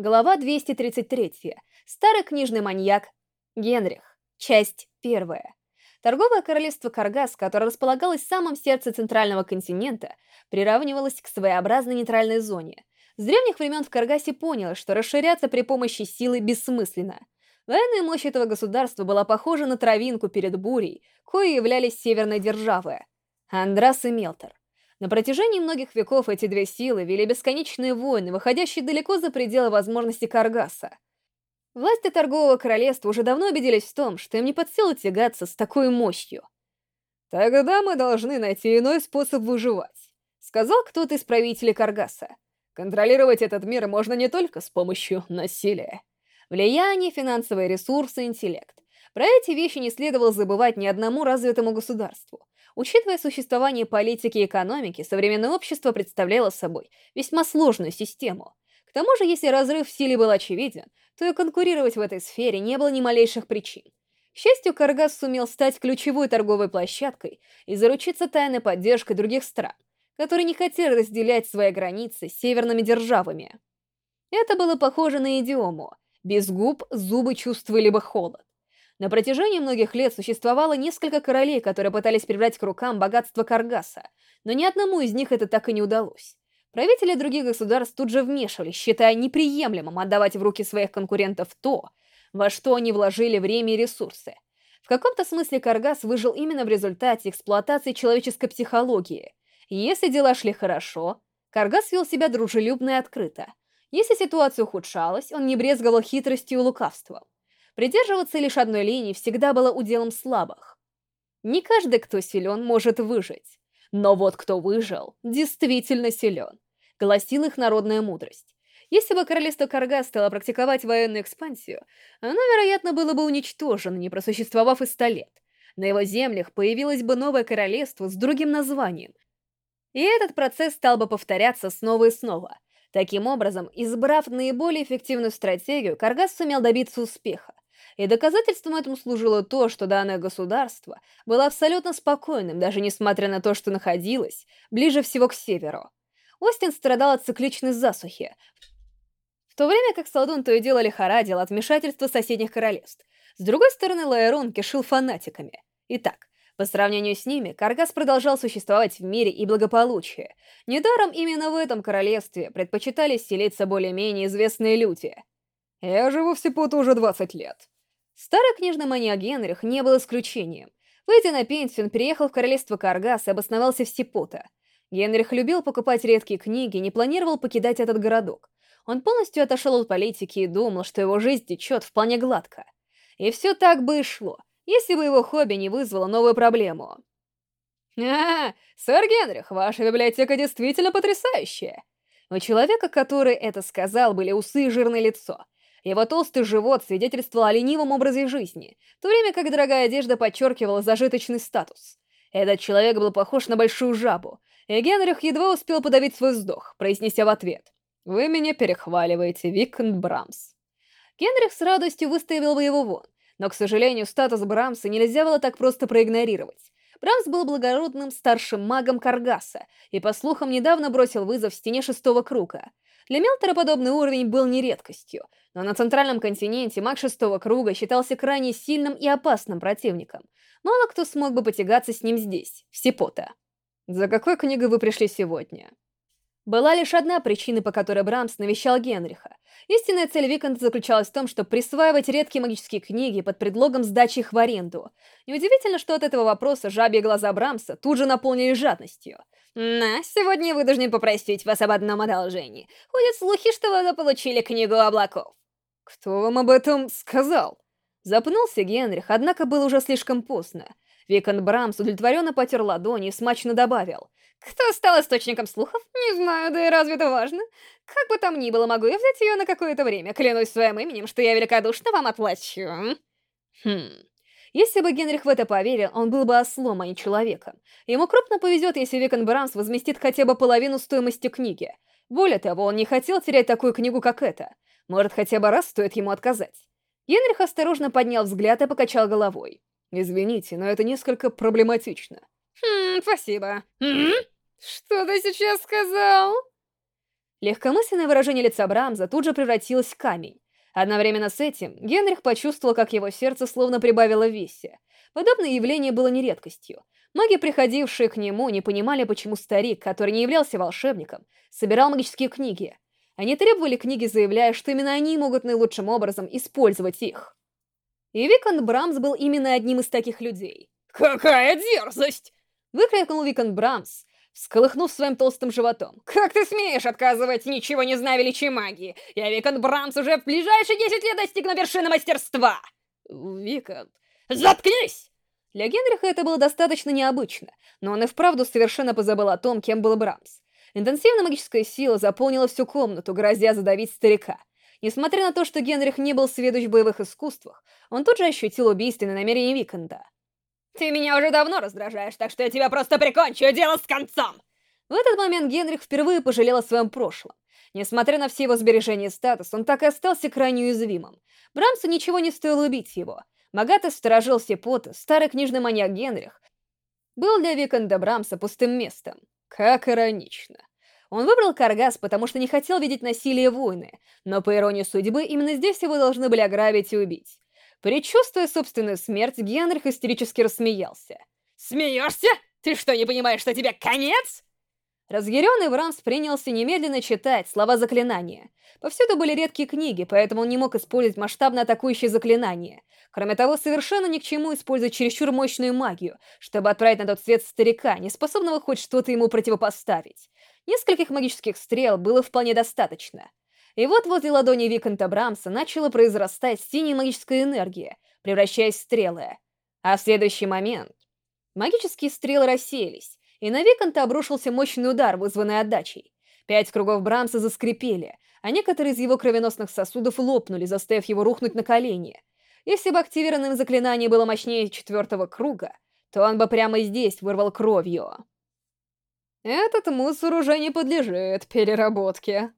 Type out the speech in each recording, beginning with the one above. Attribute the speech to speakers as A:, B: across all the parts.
A: Глава 233. Старый книжный маньяк. Генрих. Часть первая. Торговое королевство Каргас, которое располагалось в самом сердце центрального континента, приравнивалось к своеобразной нейтральной зоне. С древних времен в Каргасе понялось, что расширяться при помощи силы бессмысленно. Военная мощь этого государства была похожа на травинку перед бурей, кои являлись северной державы. Андрас и Мелтор. На протяжении многих веков эти две силы вели бесконечные войны, выходящие далеко за пределы возможностей Каргаса. Власти торгового королевства уже давно убедились в том, что им не под силу тягаться с такой мощью. «Тогда мы должны найти иной способ выживать», — сказал кто-то из правителей Каргаса. «Контролировать этот мир можно не только с помощью насилия. Влияние, финансовые ресурсы, интеллект. Про эти вещи не следовало забывать ни одному развитому государству. Учитывая существование политики и экономики, современное общество представляло собой весьма сложную систему. К тому же, если разрыв в силе был очевиден, то и конкурировать в этой сфере не было ни малейших причин. К счастью, Каргас сумел стать ключевой торговой площадкой и заручиться тайной поддержкой других стран, которые не хотели разделять свои границы с северными державами. Это было похоже на идиому «без губ зубы чувствовали бы холод». На протяжении многих лет существовало несколько королей, которые пытались прибрать к рукам богатство Каргаса, но ни одному из них это так и не удалось. Правители других государств тут же вмешивались, считая неприемлемым отдавать в руки своих конкурентов то, во что они вложили время и ресурсы. В каком-то смысле Каргас выжил именно в результате эксплуатации человеческой психологии. Если дела шли хорошо, Каргас вел себя дружелюбно и открыто. Если ситуация ухудшалась, он не брезговал хитростью и лукавством. Придерживаться лишь одной линии всегда было уделом слабых. Не каждый, кто силен, может выжить. Но вот кто выжил, действительно силен. Гласила их народная мудрость. Если бы королевство Карга стало практиковать военную экспансию, оно, вероятно, было бы уничтожено, не просуществовав и ста лет. На его землях появилось бы новое королевство с другим названием. И этот процесс стал бы повторяться снова и снова. Таким образом, избрав наиболее эффективную стратегию, Каргас сумел добиться успеха. И доказательством этому служило то, что данное государство было абсолютно спокойным, даже несмотря на то, что находилось ближе всего к северу. Остин страдал от цикличной засухи, в то время как Салдун то и дело лихорадил от вмешательства соседних королевств. С другой стороны, Лаэрон кишил фанатиками. Итак, по сравнению с ними, Каргас продолжал существовать в мире и благополучии. Недаром именно в этом королевстве предпочитали селиться более-менее известные люди. «Я живу в Сипуту уже 20 лет», Старый книжный маньяк Генрих не был исключением. Выйдя на пенсию, он переехал в королевство Каргас и обосновался в Сипота. Генрих любил покупать редкие книги и не планировал покидать этот городок. Он полностью отошел от политики и думал, что его жизнь течет вполне гладко. И все так бы и шло, если бы его хобби не вызвало новую проблему. «А, сэр Генрих, ваша библиотека действительно потрясающая!» У человека, который это сказал, были усы и жирное лицо — его толстый живот свидетельствовал о ленивом образе жизни, в то время как дорогая одежда подчеркивала зажиточный статус. Этот человек был похож на большую жабу, и Генрих едва успел подавить свой вздох, произнеся в ответ «Вы меня перехваливаете, Викант Брамс». Генрих с радостью выставил бы его вон, но, к сожалению, статус Брамса нельзя было так просто проигнорировать. Брамс был благородным старшим магом Каргаса и, по слухам, недавно бросил вызов стене шестого круга. Для Мелтера подобный уровень был не редкостью, но на центральном континенте маг шестого круга считался крайне сильным и опасным противником. Мало кто смог бы потягаться с ним здесь, в Сипота. «За какой книгой вы пришли сегодня?» Была лишь одна причина, по которой Брамс навещал Генриха. Истинная цель Виконта заключалась в том, чтобы присваивать редкие магические книги под предлогом сдачи их в аренду. Неудивительно, что от этого вопроса жабьи глаза Брамса тут же наполнились жадностью. «На, сегодня вы должны попросить вас об одном одолжении. Ходят слухи, что вы заполучили книгу облаков». «Кто вам об этом сказал?» Запнулся Генрих, однако было уже слишком поздно. Викон Брамс удовлетворенно потер ладони и смачно добавил. «Кто стал источником слухов? Не знаю, да и разве это важно? Как бы там ни было, могу я взять ее на какое-то время. Клянусь своим именем, что я великодушно вам отплачу». Хм... Если бы Генрих в это поверил, он был бы ослом, а не человеком. Ему крупно повезет, если Викон Брамс возместит хотя бы половину стоимости книги. Более того, он не хотел терять такую книгу, как эта. Может, хотя бы раз стоит ему отказать. Генрих осторожно поднял взгляд и покачал головой. «Извините, но это несколько проблематично». «Хм, спасибо». «Хм? Что ты сейчас сказал?» Легкомысленное выражение лица Брамза тут же превратилось в камень. Одновременно с этим Генрих почувствовал, как его сердце словно прибавило в весе. Подобное явление было не редкостью. Маги, приходившие к нему, не понимали, почему старик, который не являлся волшебником, собирал магические книги. Они требовали книги, заявляя, что именно они могут наилучшим образом использовать их. И Викон Брамс был именно одним из таких людей.
B: «Какая дерзость!»
A: — выкрикнул Викон Брамс, всколыхнув своим толстым животом.
B: «Как ты смеешь отказывать, ничего не зная величия магии? Я, Викон Брамс, уже в ближайшие 10 лет достигну вершины мастерства!»
A: «Викон...»
B: «Заткнись!»
A: Для Генриха это было достаточно необычно, но он и вправду совершенно позабыл о том, кем был Брамс. Интенсивная магическая сила заполнила всю комнату, грозя задавить старика. Несмотря на то, что Генрих не был сведущ в боевых искусствах, он тут же ощутил убийственное намерение Виконда.
B: «Ты меня уже давно раздражаешь, так что я тебя просто прикончу, дело с концом!»
A: В этот момент Генрих впервые пожалел о своем прошлом. Несмотря на все его сбережения и статус, он так и остался крайне уязвимым. Брамсу ничего не стоило убить его. Магатес сторожил все поты, старый книжный маньяк Генрих, был для Виконда Брамса пустым местом. Как иронично. Он выбрал Каргас, потому что не хотел видеть насилие войны, но по иронии судьбы именно здесь его должны были ограбить и убить. Предчувствуя собственную смерть, Генрих истерически рассмеялся.
B: «Смеешься? Ты что, не понимаешь, что тебе конец?»
A: Разъяренный Брамс принялся немедленно читать слова заклинания. Повсюду были редкие книги, поэтому он не мог использовать масштабно атакующие заклинания. Кроме того, совершенно ни к чему использовать чересчур мощную магию, чтобы отправить на тот свет старика, не способного хоть что-то ему противопоставить. Нескольких магических стрел было вполне достаточно. И вот возле ладони Виконта Брамса начала произрастать синяя магическая энергия, превращаясь в стрелы. А в следующий момент магические стрелы рассеялись, и на Виконта обрушился мощный удар, вызванный отдачей. Пять кругов Брамса заскрипели, а некоторые из его кровеносных сосудов лопнули, заставив его рухнуть на колени. Если бы активированное заклинание было мощнее четвертого круга, то он бы прямо здесь вырвал кровью. «Этот мусор уже не подлежит переработке», —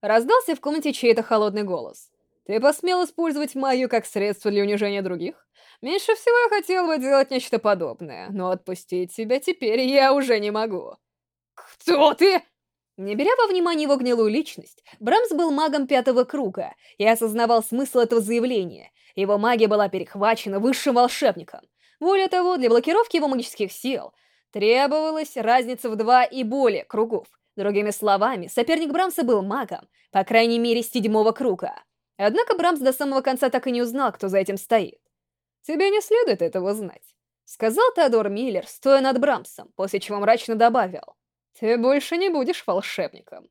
A: раздался в комнате чей-то холодный голос. «Ты посмел использовать магию как средство для унижения других? Меньше всего я хотел бы делать нечто подобное, но отпустить тебя теперь я уже не могу».
B: «Кто ты?»
A: Не беря во внимание его гнилую личность, Брамс был магом пятого круга и осознавал смысл этого заявления. Его магия была перехвачена высшим волшебником. Более того, для блокировки его магических сил требовалась разница в два и более кругов. Другими словами, соперник Брамса был магом, по крайней мере, седьмого круга. Однако Брамс до самого конца так и не узнал, кто за этим стоит. «Тебе не следует этого знать», — сказал Теодор Миллер, стоя над Брамсом, после чего мрачно добавил. «Ты больше не будешь волшебником».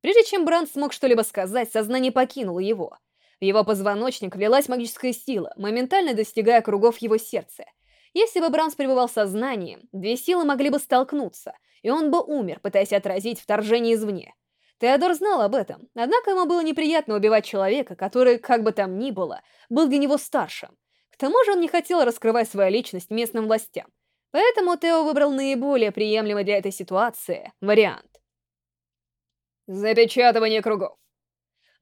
A: Прежде чем Брамс смог что-либо сказать, сознание покинуло его. В его позвоночник влилась магическая сила, моментально достигая кругов его сердца. Если бы Брамс пребывал в сознании, две силы могли бы столкнуться, и он бы умер, пытаясь отразить вторжение извне. Теодор знал об этом, однако ему было неприятно убивать человека, который, как бы там ни было, был для него старшим. К тому же он не хотел раскрывать свою личность местным властям, поэтому Тео выбрал наиболее приемлемый для этой ситуации вариант.
B: Запечатывание кругов.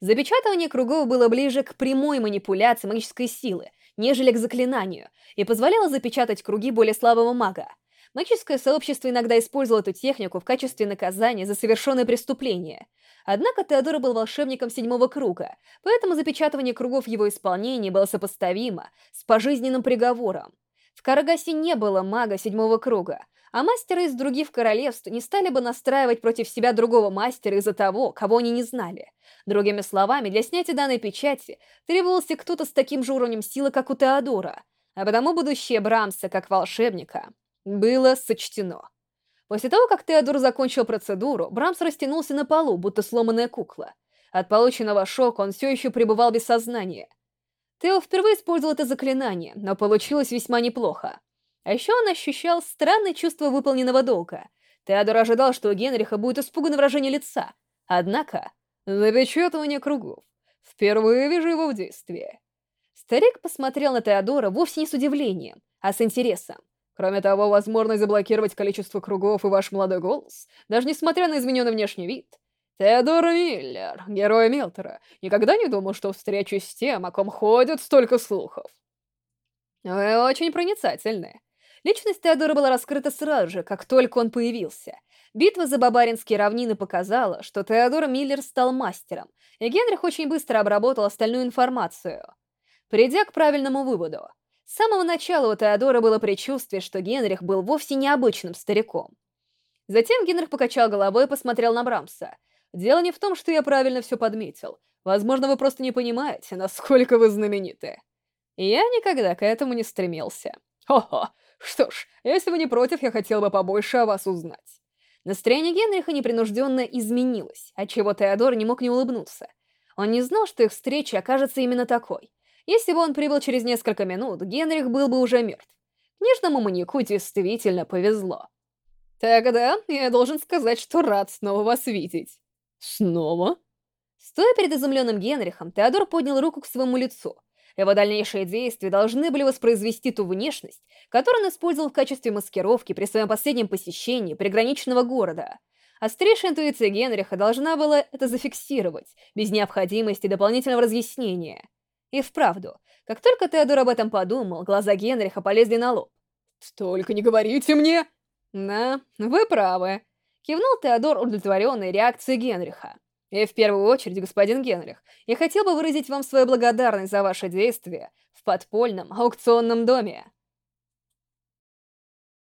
A: Запечатывание кругов было ближе к прямой манипуляции магической силы, нежели к заклинанию, и позволяло запечатать круги более слабого мага. Магическое сообщество иногда использовало эту технику в качестве наказания за совершенное преступление. Однако Теодор был волшебником седьмого круга, поэтому запечатывание кругов его исполнении было сопоставимо с пожизненным приговором. В Карагасе не было мага седьмого круга, а мастеры из других королевств не стали бы настраивать против себя другого мастера из-за того, кого они не знали. Другими словами, для снятия данной печати требовался кто-то с таким же уровнем силы, как у Теодора, а потому будущее Брамса как волшебника было сочтено. После того, как Теодор закончил процедуру, Брамс растянулся на полу, будто сломанная кукла. От полученного шока он все еще пребывал без сознания. Тео впервые использовал это заклинание, но получилось весьма неплохо. А еще он ощущал странное чувство выполненного долга. Теодор ожидал, что у Генриха будет испуганное выражение лица. Однако, запечатывание кругов. Впервые вижу его в действии. Старик посмотрел на Теодора вовсе не с удивлением, а с интересом. Кроме того, возможность заблокировать количество кругов и ваш молодой голос, даже несмотря на измененный внешний вид. Теодор Миллер, герой Милтера, никогда не думал, что встречусь с тем, о ком ходят столько слухов. Вы очень проницательны. Личность Теодора была раскрыта сразу же, как только он появился. Битва за Бабаринские равнины показала, что Теодор Миллер стал мастером, и Генрих очень быстро обработал остальную информацию, придя к правильному выводу. С самого начала у Теодора было предчувствие, что Генрих был вовсе необычным стариком. Затем Генрих покачал головой и посмотрел на Брамса. «Дело не в том, что я правильно все подметил. Возможно, вы просто не понимаете, насколько вы знамениты. Я никогда к этому не стремился. Хо-хо. Что ж, если вы не против, я хотел бы побольше о вас узнать. Настроение Генриха непринужденно изменилось, отчего Теодор не мог не улыбнуться. Он не знал, что их встреча окажется именно такой. Если бы он прибыл через несколько минут, Генрих был бы уже мертв. Книжному маньяку действительно повезло. Тогда я должен сказать, что рад снова вас видеть. Снова? Стоя перед изумленным Генрихом, Теодор поднял руку к своему лицу. Его дальнейшие действия должны были воспроизвести ту внешность, которую он использовал в качестве маскировки при своем последнем посещении приграничного города. Острейшая интуиция Генриха должна была это зафиксировать, без необходимости дополнительного разъяснения. И вправду, как только Теодор об этом подумал, глаза Генриха полезли на лоб. «Столько не говорите мне!» «Да, вы правы», — кивнул Теодор удовлетворенной реакцией Генриха. И в первую очередь, господин Генрих, я хотел бы выразить вам свою благодарность за ваши действия в подпольном аукционном доме.